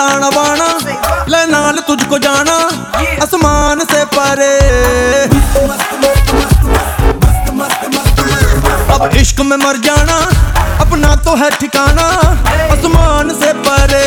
ताना बाना ले नाल तुझको जाना आसमान से परे। अब इश्क में मर जाना, अपना तो है ठिकाना आसमान से परे।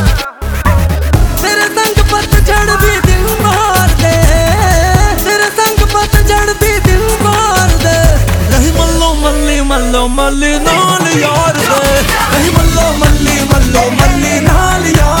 मल्ली नाल यार दे। कहीं मल्लो मल्ली मल्लो मल्ली नाल यार